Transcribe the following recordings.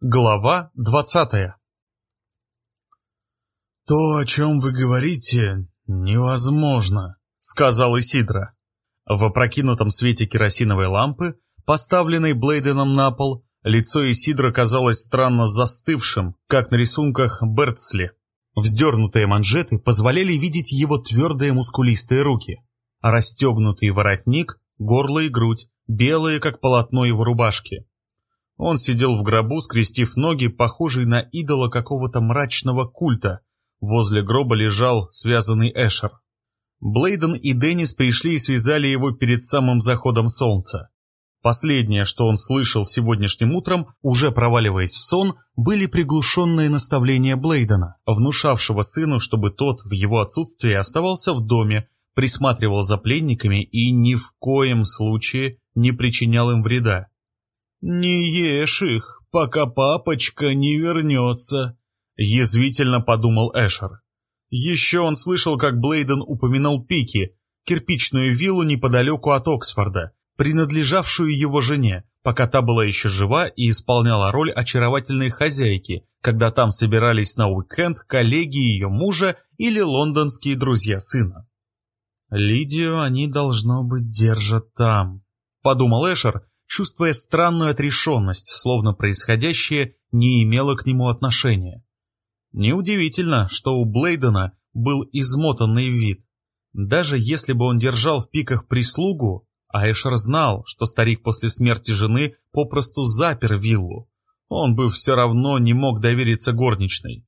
Глава двадцатая «То, о чем вы говорите, невозможно», — сказал Исидра. В опрокинутом свете керосиновой лампы, поставленной Блейденом на пол, лицо Исидра казалось странно застывшим, как на рисунках Бертсли. Вздернутые манжеты позволяли видеть его твердые мускулистые руки, расстегнутый воротник, горло и грудь, белые, как полотно его рубашки. Он сидел в гробу, скрестив ноги, похожий на идола какого-то мрачного культа. Возле гроба лежал связанный Эшер. Блейден и Деннис пришли и связали его перед самым заходом солнца. Последнее, что он слышал сегодняшним утром, уже проваливаясь в сон, были приглушенные наставления Блейдена, внушавшего сыну, чтобы тот в его отсутствии оставался в доме, присматривал за пленниками и ни в коем случае не причинял им вреда. «Не ешь их, пока папочка не вернется», — язвительно подумал Эшер. Еще он слышал, как Блейден упоминал Пики, кирпичную виллу неподалеку от Оксфорда, принадлежавшую его жене, пока та была еще жива и исполняла роль очаровательной хозяйки, когда там собирались на уикенд коллеги ее мужа или лондонские друзья сына. «Лидию они, должно быть, держат там», — подумал Эшер, чувствуя странную отрешенность, словно происходящее не имело к нему отношения. Неудивительно, что у Блейдена был измотанный вид. Даже если бы он держал в пиках прислугу, Айшер знал, что старик после смерти жены попросту запер виллу. Он бы все равно не мог довериться горничной.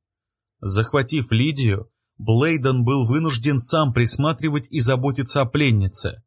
Захватив Лидию, Блейден был вынужден сам присматривать и заботиться о пленнице.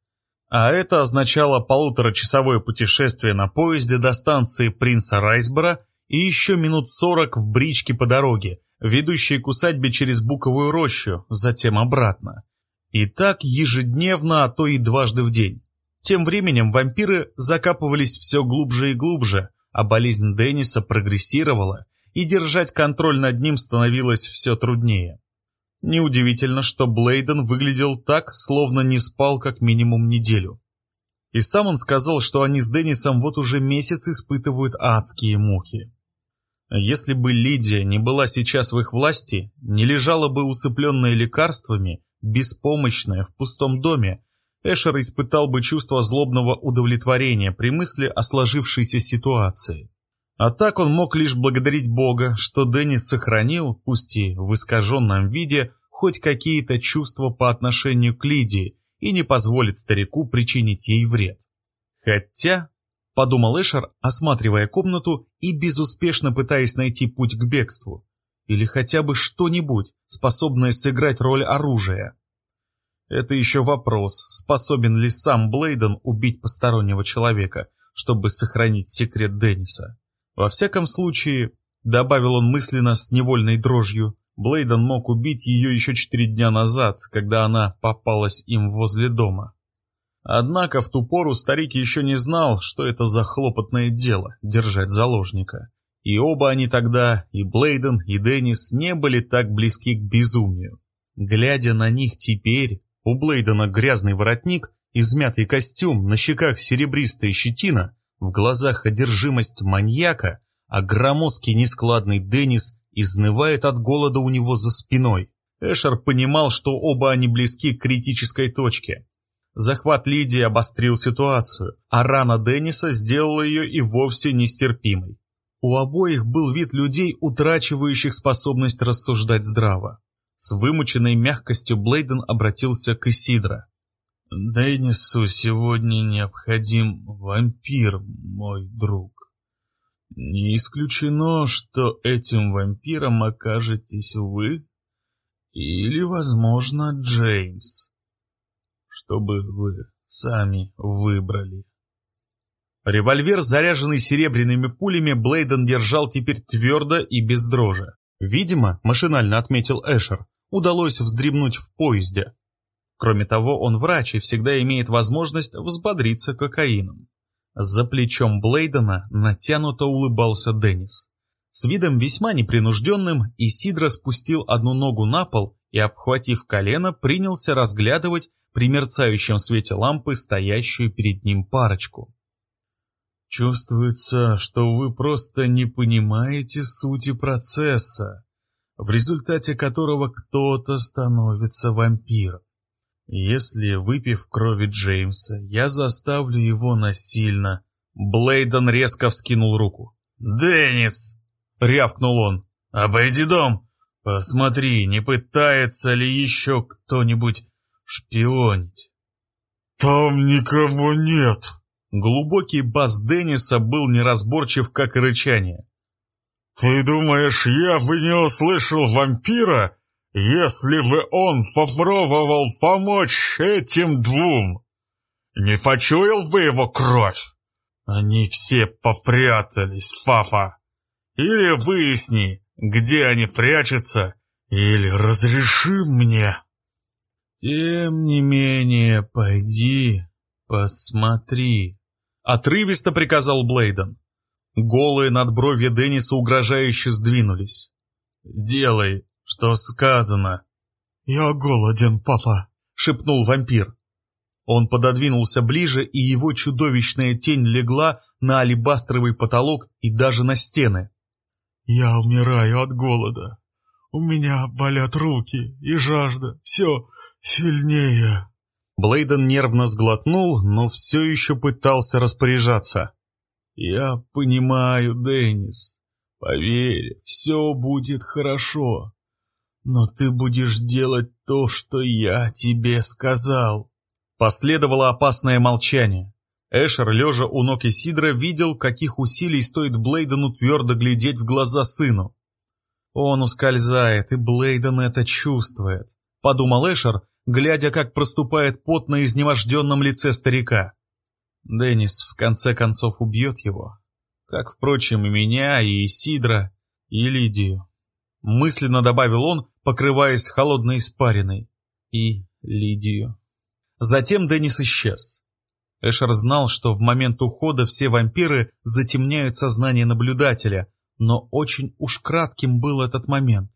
А это означало полуторачасовое путешествие на поезде до станции Принца Райсбора и еще минут сорок в бричке по дороге, ведущей к усадьбе через Буковую рощу, затем обратно. И так ежедневно, а то и дважды в день. Тем временем вампиры закапывались все глубже и глубже, а болезнь Денниса прогрессировала, и держать контроль над ним становилось все труднее. Неудивительно, что Блейден выглядел так, словно не спал как минимум неделю. И сам он сказал, что они с Деннисом вот уже месяц испытывают адские муки. Если бы Лидия не была сейчас в их власти, не лежала бы усыпленная лекарствами, беспомощная в пустом доме, Эшер испытал бы чувство злобного удовлетворения при мысли о сложившейся ситуации. А так он мог лишь благодарить Бога, что Деннис сохранил, пусть и в искаженном виде, хоть какие-то чувства по отношению к Лидии и не позволит старику причинить ей вред. Хотя, подумал Эшер, осматривая комнату и безуспешно пытаясь найти путь к бегству, или хотя бы что-нибудь, способное сыграть роль оружия. Это еще вопрос, способен ли сам Блейден убить постороннего человека, чтобы сохранить секрет Денниса. Во всяком случае, добавил он мысленно с невольной дрожью, Блейден мог убить ее еще четыре дня назад, когда она попалась им возле дома. Однако в ту пору старик еще не знал, что это за хлопотное дело — держать заложника. И оба они тогда, и Блейден, и Деннис, не были так близки к безумию. Глядя на них теперь, у Блейдена грязный воротник, измятый костюм, на щеках серебристая щетина, в глазах одержимость маньяка, а громоздкий нескладный Деннис изнывает от голода у него за спиной. Эшер понимал, что оба они близки к критической точке. Захват Лидии обострил ситуацию, а рана Денниса сделала ее и вовсе нестерпимой. У обоих был вид людей, утрачивающих способность рассуждать здраво. С вымученной мягкостью Блейден обратился к Исидро. Деннису сегодня необходим вампир, мой друг. Не исключено, что этим вампиром окажетесь вы или, возможно, Джеймс, чтобы вы сами выбрали. Револьвер, заряженный серебряными пулями, Блейден держал теперь твердо и без дрожи. Видимо, машинально отметил Эшер, удалось вздремнуть в поезде. Кроме того, он врач и всегда имеет возможность взбодриться кокаином. За плечом Блейдена натянуто улыбался Деннис. С видом весьма непринужденным Исидро спустил одну ногу на пол и, обхватив колено, принялся разглядывать при мерцающем свете лампы стоящую перед ним парочку. Чувствуется, что вы просто не понимаете сути процесса, в результате которого кто-то становится вампиром. Если, выпив крови Джеймса, я заставлю его насильно... Блейден резко вскинул руку. «Деннис!» — рявкнул он. «Обойди дом! Посмотри, не пытается ли еще кто-нибудь шпионить?» «Там никого нет!» Глубокий бас Денниса был неразборчив, как и рычание. «Ты думаешь, я бы не услышал вампира, если бы он попробовал помочь этим двум? Не почуял бы его кровь? Они все попрятались, папа. Или выясни, где они прячутся, или разреши мне». «Тем не менее, пойди, посмотри», Отрывисто приказал Блейден. Голые надбровья Денниса угрожающе сдвинулись. «Делай, что сказано». «Я голоден, папа», — шепнул вампир. Он пододвинулся ближе, и его чудовищная тень легла на алебастровый потолок и даже на стены. «Я умираю от голода. У меня болят руки и жажда. Все сильнее». Блейден нервно сглотнул, но все еще пытался распоряжаться. «Я понимаю, Деннис. Поверь, все будет хорошо. Но ты будешь делать то, что я тебе сказал». Последовало опасное молчание. Эшер, лежа у ног Исидра, видел, каких усилий стоит Блейдену твердо глядеть в глаза сыну. Он ускользает, и Блейден это чувствует, подумал Эшер, глядя, как проступает пот на изнеможденном лице старика. Деннис в конце концов убьет его, как, впрочем, и меня, и Сидра, и Лидию. Мысленно добавил он, покрываясь холодной испариной. И Лидию. Затем Деннис исчез. Эшер знал, что в момент ухода все вампиры затемняют сознание наблюдателя, но очень уж кратким был этот момент.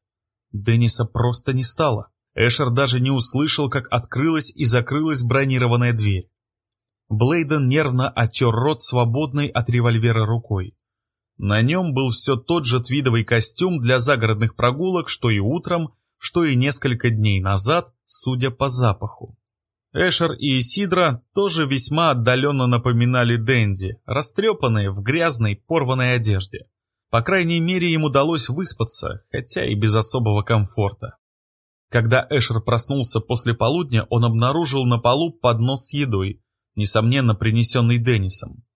Денниса просто не стало. Эшер даже не услышал, как открылась и закрылась бронированная дверь. Блейден нервно отер рот свободной от револьвера рукой. На нем был все тот же твидовый костюм для загородных прогулок, что и утром, что и несколько дней назад, судя по запаху. Эшер и Исидра тоже весьма отдаленно напоминали Дэнди, растрепанные в грязной, порванной одежде. По крайней мере, им удалось выспаться, хотя и без особого комфорта. Когда Эшер проснулся после полудня, он обнаружил на полу поднос с едой, несомненно принесенный Деннисом.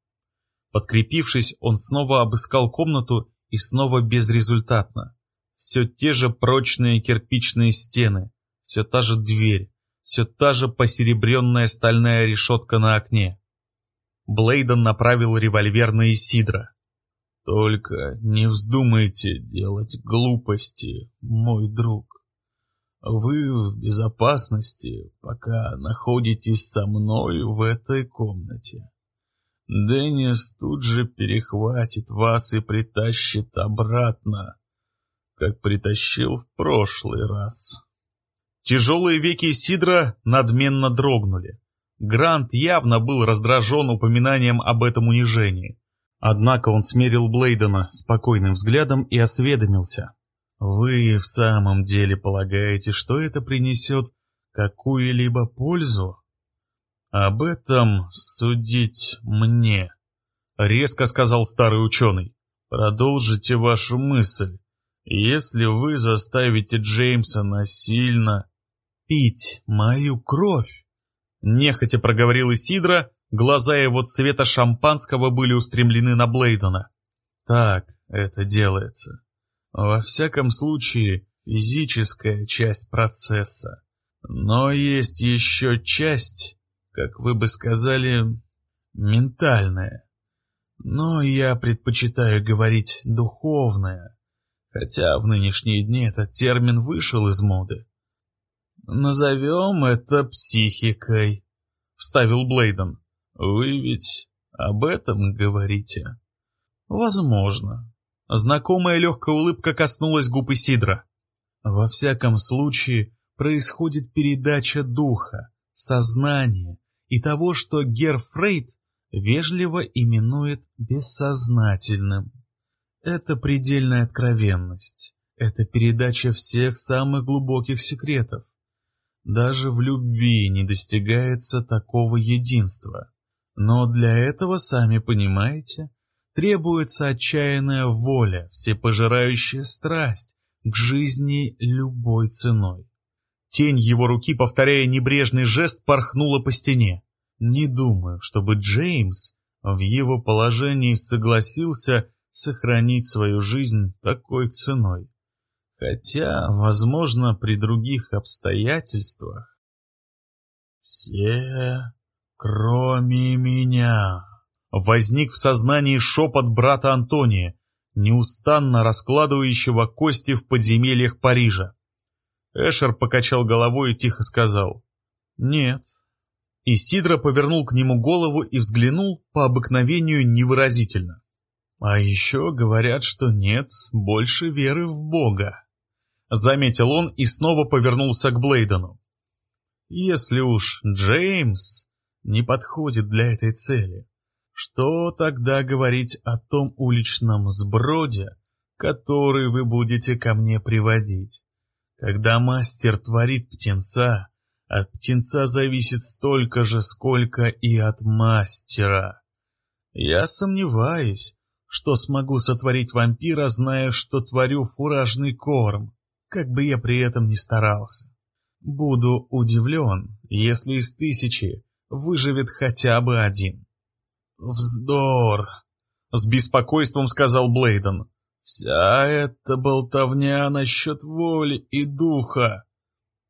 Подкрепившись, он снова обыскал комнату и снова безрезультатно. Все те же прочные кирпичные стены, все та же дверь, все та же посеребренная стальная решетка на окне. Блейден направил револьвер на Исидра. «Только не вздумайте делать глупости, мой друг. Вы в безопасности, пока находитесь со мной в этой комнате. Деннис тут же перехватит вас и притащит обратно, как притащил в прошлый раз. Тяжелые веки Сидра надменно дрогнули. Грант явно был раздражен упоминанием об этом унижении. Однако он смерил Блейдена спокойным взглядом и осведомился. Вы в самом деле полагаете, что это принесет какую-либо пользу? Об этом судить мне, резко сказал старый ученый. Продолжите вашу мысль. Если вы заставите Джеймса насильно пить мою кровь, нехотя проговорил Исидра, глаза его цвета шампанского были устремлены на Блейдена. Так это делается. Во всяком случае, физическая часть процесса. Но есть еще часть, как вы бы сказали, ментальная. Но я предпочитаю говорить духовная, хотя в нынешние дни этот термин вышел из моды. «Назовем это психикой», — вставил Блейден. «Вы ведь об этом говорите?» «Возможно», Знакомая легкая улыбка коснулась губ Исидра. Во всяком случае, происходит передача духа, сознания и того, что Герфрейд вежливо именует бессознательным. Это предельная откровенность, это передача всех самых глубоких секретов. Даже в любви не достигается такого единства. Но для этого, сами понимаете, требуется отчаянная воля, всепожирающая страсть к жизни любой ценой. Тень его руки, повторяя небрежный жест, порхнула по стене. Не думаю, чтобы Джеймс в его положении согласился сохранить свою жизнь такой ценой. Хотя, возможно, при других обстоятельствах. Все, кроме меня. Возник в сознании шепот брата Антония, неустанно раскладывающего кости в подземельях Парижа. Эшер покачал головой и тихо сказал «Нет». И Сидра повернул к нему голову и взглянул по обыкновению невыразительно. «А еще говорят, что нет больше веры в Бога», — заметил он и снова повернулся к Блейдену. «Если уж Джеймс не подходит для этой цели, что тогда говорить о том уличном сброде, который вы будете ко мне приводить? Когда мастер творит птенца, от птенца зависит столько же, сколько и от мастера. Я сомневаюсь, что смогу сотворить вампира, зная, что творю фуражный корм, как бы я при этом ни старался. Буду удивлен, если из тысячи выживет хотя бы один. «Вздор!» — с беспокойством сказал Блейден. «Вся эта болтовня насчет воли и духа.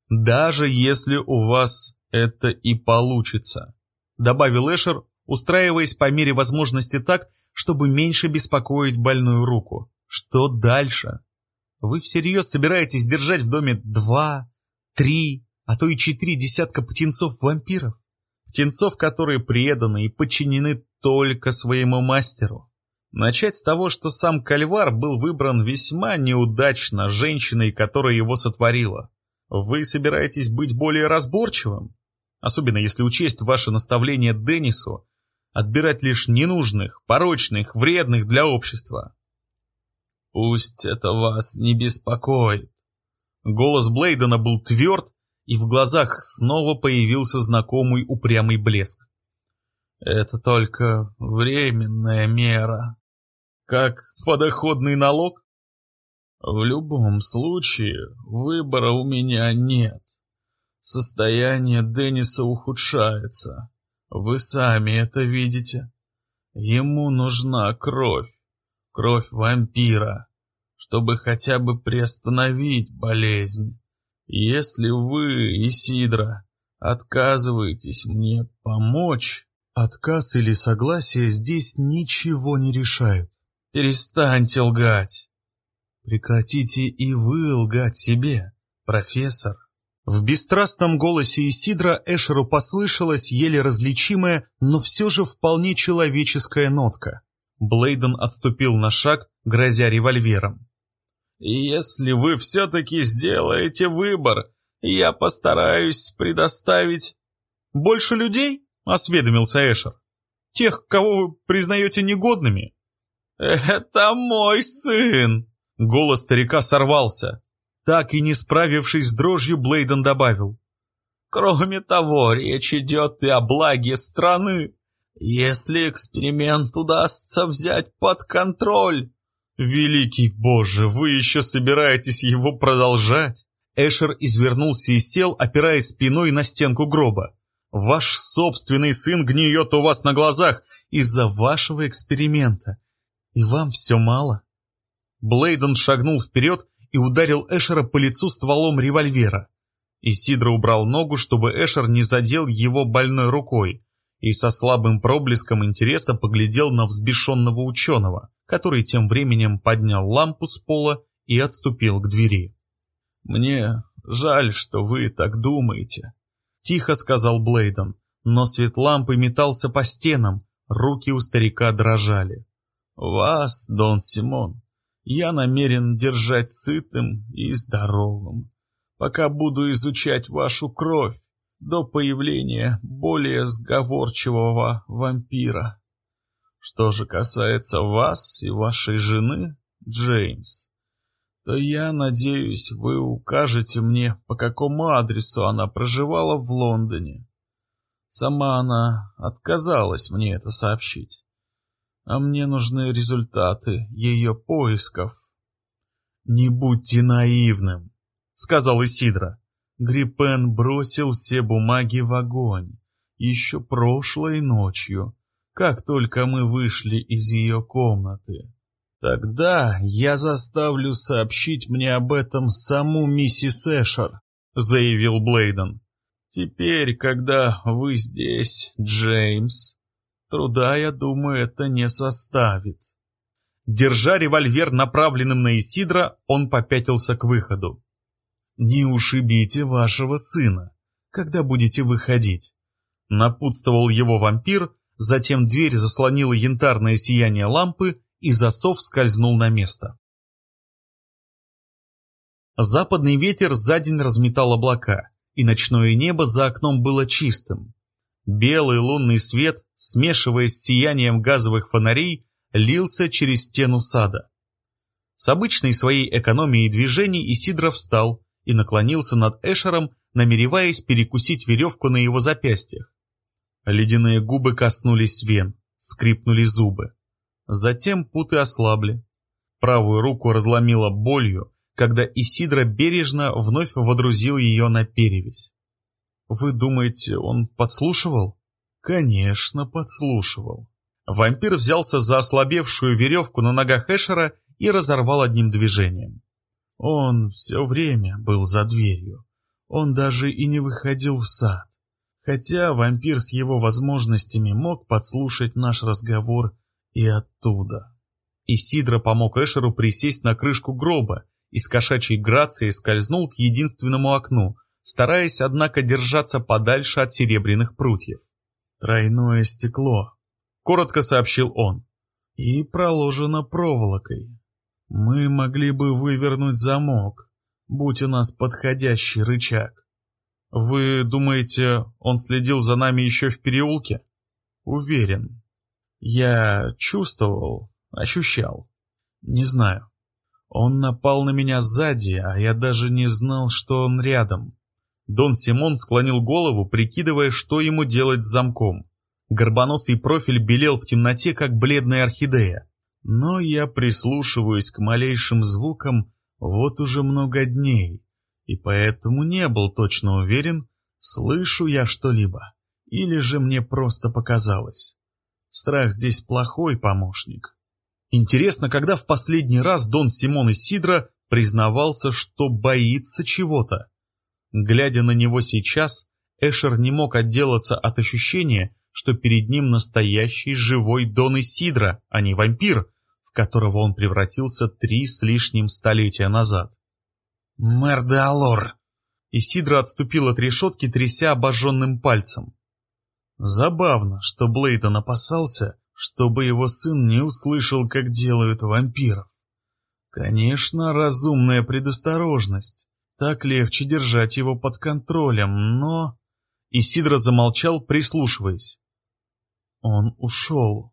Даже если у вас это и получится», — добавил Эшер, устраиваясь по мере возможности так, чтобы меньше беспокоить больную руку. «Что дальше? Вы всерьез собираетесь держать в доме два, три, а то и четыре десятка птенцов-вампиров? Птенцов, которые преданы и подчинены только своему мастеру. Начать с того, что сам Кальвар был выбран весьма неудачно женщиной, которая его сотворила. Вы собираетесь быть более разборчивым? Особенно если учесть ваше наставление Деннису отбирать лишь ненужных, порочных, вредных для общества. Пусть это вас не беспокоит. Голос Блейдена был тверд, и в глазах снова появился знакомый упрямый блеск. Это только временная мера. Как подоходный налог? В любом случае, выбора у меня нет. Состояние Денниса ухудшается. Вы сами это видите. Ему нужна кровь. Кровь вампира, чтобы хотя бы приостановить болезнь. Если вы, Исидра, отказываетесь мне помочь, Отказ или согласие здесь ничего не решают. Перестаньте лгать. Прекратите и вы лгать себе, профессор. В бесстрастном голосе Исидра Эшеру послышалась еле различимая, но все же вполне человеческая нотка. Блейден отступил на шаг, грозя револьвером. «Если вы все-таки сделаете выбор, я постараюсь предоставить...» «Больше людей?» — осведомился Эшер. «Тех, кого вы признаете негодными?» «Это мой сын!» Голос старика сорвался. Так и не справившись с дрожью, Блейден добавил. «Кроме того, речь идет и о благе страны. Если эксперимент удастся взять под контроль...» «Великий Боже, вы еще собираетесь его продолжать?» Эшер извернулся и сел, опираясь спиной на стенку гроба. Ваш собственный сын гниет у вас на глазах из-за вашего эксперимента. И вам все мало. Блейден шагнул вперед и ударил Эшера по лицу стволом револьвера. Исидро убрал ногу, чтобы Эшер не задел его больной рукой, и со слабым проблеском интереса поглядел на взбешенного ученого, который тем временем поднял лампу с пола и отступил к двери. «Мне жаль, что вы так думаете», — тихо сказал Блейден, но свет лампы метался по стенам, руки у старика дрожали. «Вас, Дон Симон, я намерен держать сытым и здоровым, пока буду изучать вашу кровь, до появления более сговорчивого вампира. Что же касается вас и вашей жены, Джеймс, то я надеюсь, вы укажете мне, по какому адресу она проживала в Лондоне. Сама она отказалась мне это сообщить. А мне нужны результаты ее поисков. «Не будьте наивным», — сказал Исидра. Гриппен бросил все бумаги в огонь еще прошлой ночью, как только мы вышли из ее комнаты. Тогда я заставлю сообщить мне об этом саму миссис Эшер, заявил Блейден. Теперь, когда вы здесь, Джеймс, труда, я думаю, это не составит. Держа револьвер направленным на Исидра, он попятился к выходу. «Не ушибите вашего сына, когда будете выходить», — напутствовал его вампир, затем дверь заслонила янтарное сияние лампы, и засов скользнул на место. Западный ветер за день разметал облака, и ночное небо за окном было чистым. Белый лунный свет, смешиваясь с сиянием газовых фонарей, лился через стену сада. С обычной своей экономией движений Исидро встал и наклонился над Эшером, намереваясь перекусить веревку на его запястьях. Ледяные губы коснулись вен, скрипнули зубы. Затем путы ослабли. Правую руку разломило болью, когда Исидро бережно вновь водрузил ее на перевязь. Вы думаете, он подслушивал? Конечно, подслушивал. Вампир взялся за ослабевшую веревку на ногах Эшера и разорвал одним движением. Он все время был за дверью. Он даже и не выходил в сад. Хотя вампир с его возможностями мог подслушать наш разговор и оттуда. Исидро помог Эшеру присесть на крышку гроба и с кошачьей грацией скользнул к единственному окну, стараясь, однако, держаться подальше от серебряных прутьев. «Тройное стекло», — коротко сообщил он, — «и проложено проволокой. Мы могли бы вывернуть замок, будь у нас подходящий рычаг. Вы думаете, он следил за нами еще в переулке? Уверен. Я чувствовал, ощущал. Не знаю. Он напал на меня сзади, а я даже не знал, что он рядом. Дон Симон склонил голову, прикидывая, что ему делать с замком. Горбоносый профиль белел в темноте, как бледная орхидея. Но я прислушиваюсь к малейшим звукам вот уже много дней, и поэтому не был точно уверен, слышу я что-либо, или же мне просто показалось. Страх здесь плохой помощник. Интересно, когда в последний раз Дон Симон Исидро признавался, что боится чего-то. Глядя на него сейчас, Эшер не мог отделаться от ощущения, что перед ним настоящий живой Дон Исидро, а не вампир, в которого он превратился три с лишним столетия назад. «Мэр де Алор!» Отступил от решетки, тряся обожженным пальцем. Забавно, что Блейден опасался, чтобы его сын не услышал, как делают вампиров. Конечно, разумная предосторожность. Так легче держать его под контролем, но... Исидро замолчал, прислушиваясь. Он ушел.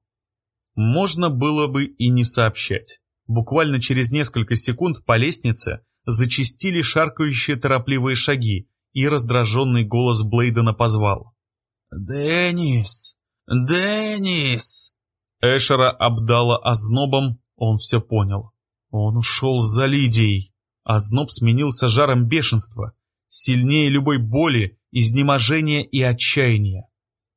Можно было бы и не сообщать. Буквально через несколько секунд по лестнице зачистили шаркающие торопливые шаги, и раздраженный голос Блейдена позвал. «Деннис! Деннис!» Эшера обдала ознобом, он все понял. Он ушел за Лидией. Озноб сменился жаром бешенства, сильнее любой боли, изнеможения и отчаяния.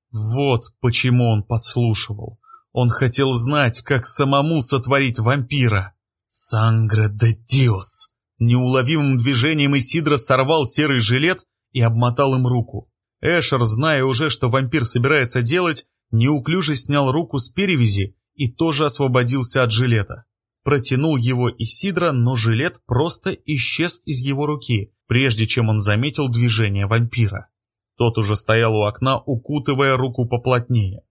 Вот почему он подслушивал. Он хотел знать, как самому сотворить вампира. «Сангре де Диос!» Неуловимым движением Исидра сорвал серый жилет и обмотал им руку. Эшер, зная уже, что вампир собирается делать, неуклюже снял руку с перевязи и тоже освободился от жилета. Протянул его Исидра, но жилет просто исчез из его руки, прежде чем он заметил движение вампира. Тот уже стоял у окна, укутывая руку поплотнее.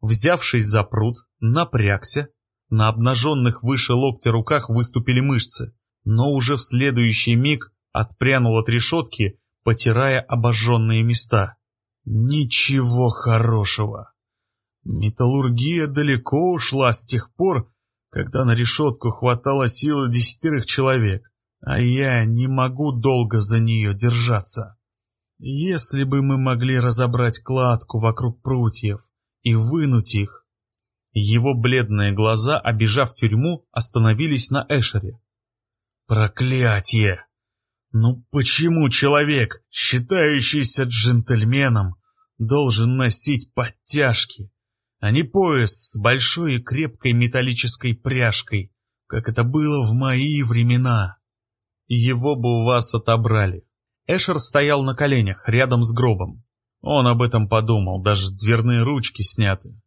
Взявшись за пруд, напрягся, на обнаженных выше локтя руках выступили мышцы, но уже в следующий миг отпрянул от решетки, потирая обожженные места. Ничего хорошего. Металлургия далеко ушла с тех пор, когда на решетку хватало силы десятерых человек, а я не могу долго за нее держаться. Если бы мы могли разобрать кладку вокруг прутьев и вынуть их... Его бледные глаза, обижав тюрьму, остановились на Эшере. Проклятие! Ну почему человек, считающийся джентльменом, должен носить подтяжки, а не пояс с большой и крепкой металлической пряжкой, как это было в мои времена? Его бы у вас отобрали. Эшер стоял на коленях, рядом с гробом. Он об этом подумал, даже дверные ручки сняты.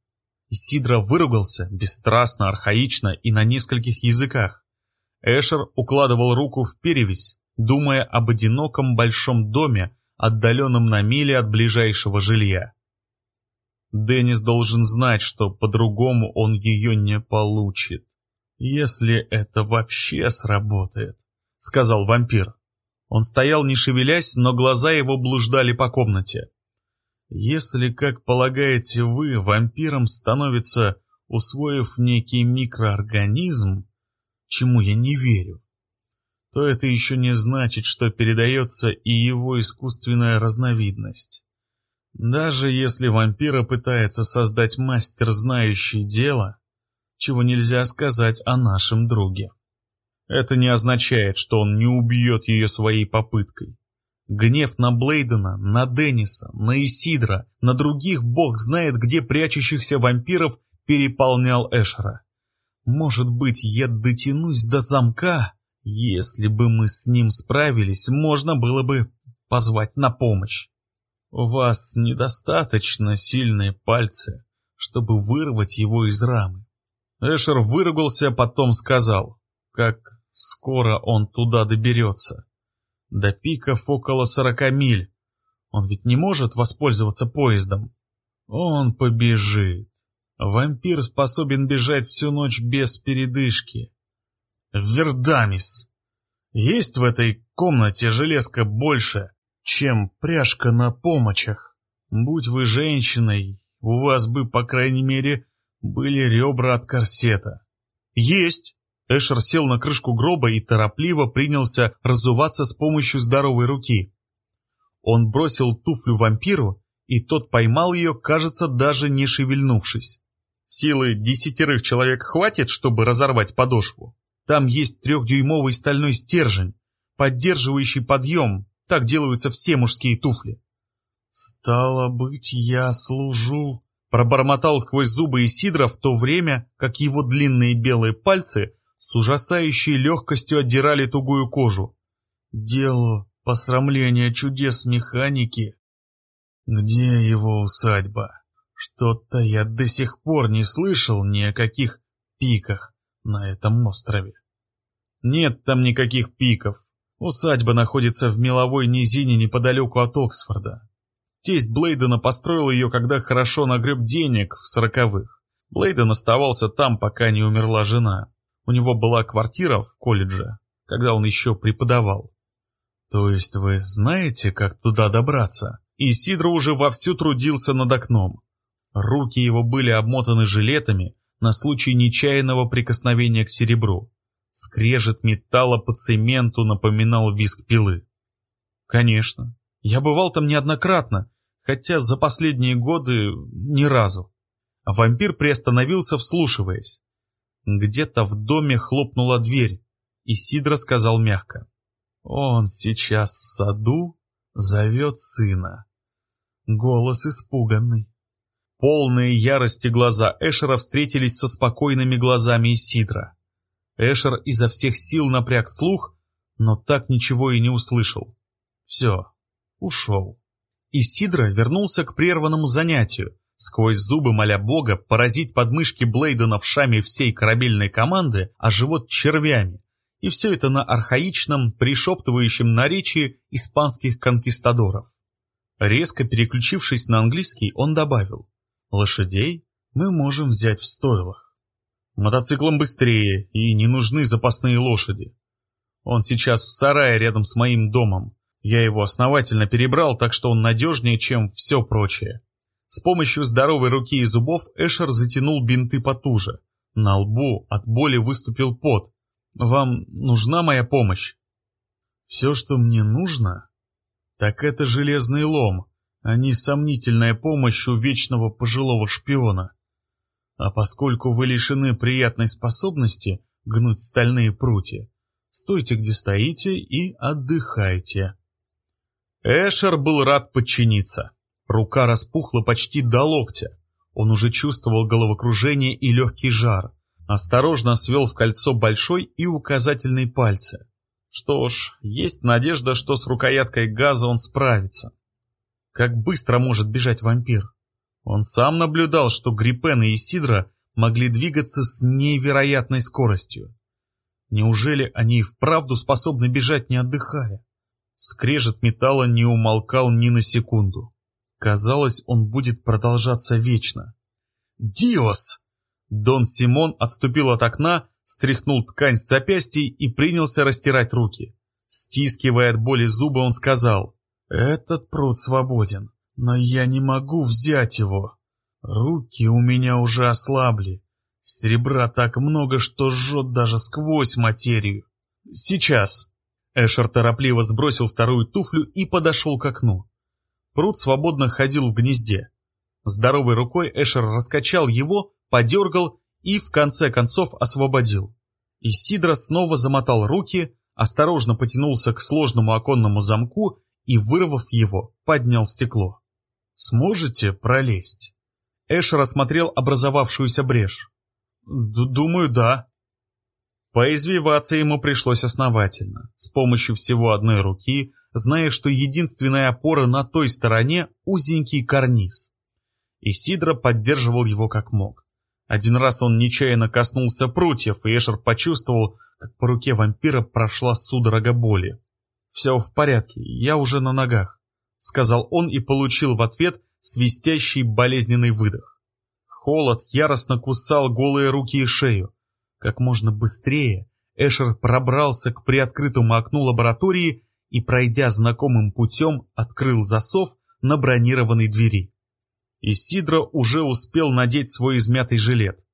Исидро выругался, бесстрастно, архаично и на нескольких языках. Эшер укладывал руку в перевязь, думая об одиноком большом доме, отдаленном на миле от ближайшего жилья. Деннис должен знать, что по-другому он ее не получит. «Если это вообще сработает», — сказал вампир. Он стоял не шевелясь, но глаза его блуждали по комнате. «Если, как полагаете вы, вампиром становится, усвоив некий микроорганизм, чему я не верю, то это еще не значит, что передается и его искусственная разновидность. Даже если вампира пытается создать мастер, знающий дело, чего нельзя сказать о нашем друге. Это не означает, что он не убьет ее своей попыткой. Гнев на Блейдена, на Денниса, на Исидра, на других бог знает где прячущихся вампиров переполнял Эшера. Может быть, я дотянусь до замка? Если бы мы с ним справились, можно было бы позвать на помощь. У вас недостаточно сильные пальцы, чтобы вырвать его из рамы. Эшер выругался, потом сказал, как скоро он туда доберется. До пиков около сорока миль. Он ведь не может воспользоваться поездом. Он побежит. Вампир способен бежать всю ночь без передышки. Вердамис! Есть в этой комнате железка больше, чем пряжка на помочах. Будь вы женщиной, у вас бы, по крайней мере, были ребра от корсета. Есть! Эшер сел на крышку гроба и торопливо принялся разуваться с помощью здоровой руки. Он бросил туфлю вампиру, и тот поймал ее, кажется, даже не шевельнувшись. Силы десятерых человек хватит, чтобы разорвать подошву? Там есть трехдюймовый стальной стержень, поддерживающий подъем, так делаются все мужские туфли. «Стало быть, я служу...» Пробормотал сквозь зубы Исидра в то время, как его длинные белые пальцы с ужасающей легкостью отдирали тугую кожу. «Дело посрамления чудес механики. Где его усадьба? Что-то я до сих пор не слышал ни о каких пиках на этом острове. Нет там никаких пиков, Усадьба находится в меловой низине неподалеку от Оксфорда. Тесть Блейдена построил ее, когда хорошо нагреб денег в сороковых. Блейден оставался там, пока не умерла жена. У него была квартира в колледже, когда он еще преподавал. То есть вы знаете, как туда добраться? И Сидро уже вовсю трудился над окном. Руки его были обмотаны жилетами на случай нечаянного прикосновения к серебру. Скрежет металла по цементу напоминал визг пилы. Конечно, я бывал там неоднократно, хотя за последние годы ни разу. Вампир приостановился, вслушиваясь. Где-то в доме хлопнула дверь, и Сидра сказал мягко. «Он сейчас в саду зовет сына». Голос испуганный. Полные ярости глаза Эшера встретились со спокойными глазами Исидра. Эшер изо всех сил напряг слух, но так ничего и не услышал. Все, ушел. И Сидра вернулся к прерванному занятию, сквозь зубы моля бога поразить подмышки Блейдена в шаме всей корабельной команды, а живот червями. И все это на архаичном, пришептывающем наречии испанских конкистадоров. Резко переключившись на английский, он добавил, «Лошадей мы можем взять в стойлах. Мотоциклом быстрее, и не нужны запасные лошади. Он сейчас в сарае рядом с моим домом. Я его основательно перебрал, так что он надежнее, чем все прочее. С помощью здоровой руки и зубов Эшер затянул бинты потуже. На лбу от боли выступил пот. «Вам нужна моя помощь?» «Все, что мне нужно, так это железный лом, а не сомнительная помощь у вечного пожилого шпиона. А поскольку вы лишены приятной способности гнуть стальные прутья, стойте где стоите и отдыхайте». Эшер был рад подчиниться. Рука распухла почти до локтя. Он уже чувствовал головокружение и легкий жар. Осторожно свел в кольцо большой и указательный пальцы. Что ж, есть надежда, что с рукояткой газа он справится. Как быстро может бежать вампир? Он сам наблюдал, что Гриппен и Исидра могли двигаться с невероятной скоростью. Неужели они и вправду способны бежать, не отдыхая? Скрежет металла не умолкал ни на секунду. Казалось, он будет продолжаться вечно. «Диос!» Дон Симон отступил от окна, стряхнул ткань с запястьей и принялся растирать руки. Стискивая от боли зубы, он сказал, «Этот пруд свободен, но я не могу взять его. Руки у меня уже ослабли. Серебра так много, что жжет даже сквозь материю. Сейчас!» Эшер торопливо сбросил вторую туфлю и подошел к окну. Пруд свободно ходил в гнезде. Здоровой рукой Эшер раскачал его, подергал и в конце концов освободил. Исидро снова замотал руки, осторожно потянулся к сложному оконному замку и, вырвав его, поднял стекло. «Сможете пролезть?» Эшер осмотрел образовавшуюся брешь. «Думаю, да». Поизвиваться ему пришлось основательно. С помощью всего одной руки зная, что единственная опора на той стороне – узенький карниз. Исидро поддерживал его как мог. Один раз он нечаянно коснулся прутьев, и Эшер почувствовал, как по руке вампира прошла судорога боли. «Все в порядке, я уже на ногах», — сказал он и получил в ответ свистящий болезненный выдох. Холод яростно кусал голые руки и шею. Как можно быстрее Эшер пробрался к приоткрытому окну лаборатории и, пройдя знакомым путем, открыл засов на бронированной двери. Исидро уже успел надеть свой измятый жилет.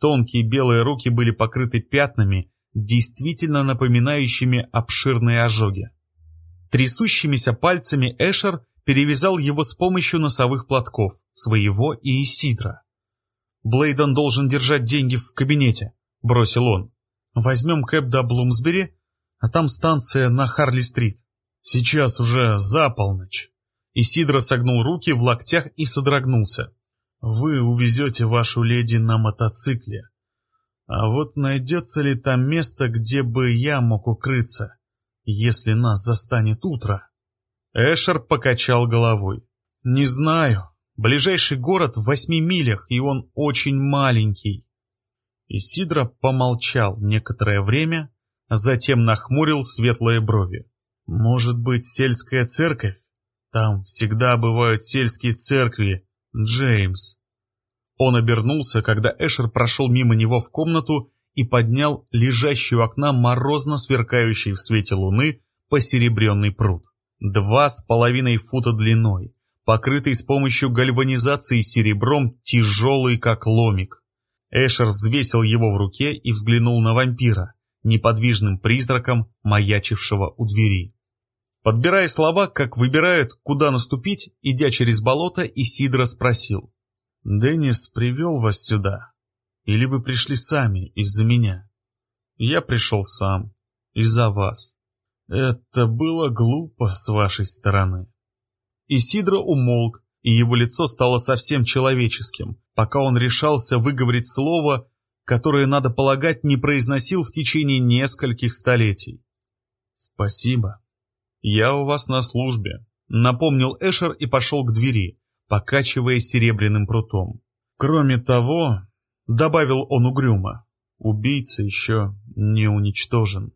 Тонкие белые руки были покрыты пятнами, действительно напоминающими обширные ожоги. Трясущимися пальцами Эшер перевязал его с помощью носовых платков, своего и Исидра. «Блейден должен держать деньги в кабинете», — бросил он. «Возьмем кэп до Блумсбери, а там станция на Харли-стрит. Сейчас уже за полночь. Исидро согнул руки в локтях и содрогнулся. Вы увезете вашу леди на мотоцикле. А вот найдется ли там место, где бы я мог укрыться, если нас застанет утро? Эшер покачал головой. Не знаю. Ближайший город в восьми милях, и он очень маленький. Исидро помолчал некоторое время, Затем нахмурил светлые брови. «Может быть, сельская церковь? Там всегда бывают сельские церкви, Джеймс». Он обернулся, когда Эшер прошел мимо него в комнату и поднял лежащий у окна морозно сверкающий в свете луны посеребренный пруд. Два с половиной фута длиной, покрытый с помощью гальванизации серебром, тяжелый как ломик. Эшер взвесил его в руке и взглянул на вампира неподвижным призраком, маячившего у двери. Подбирая слова, как выбирают, куда наступить, идя через болото, Исидро спросил. «Деннис привел вас сюда? Или вы пришли сами из-за меня?» «Я пришел сам. Из-за вас. Это было глупо с вашей стороны». Исидро умолк, и его лицо стало совсем человеческим, пока он решался выговорить слово, которое, надо полагать, не произносил в течение нескольких столетий. «Спасибо. Я у вас на службе», — напомнил Эшер и пошел к двери, покачивая серебряным прутом. «Кроме того», — добавил он угрюмо, — «убийца еще не уничтожен».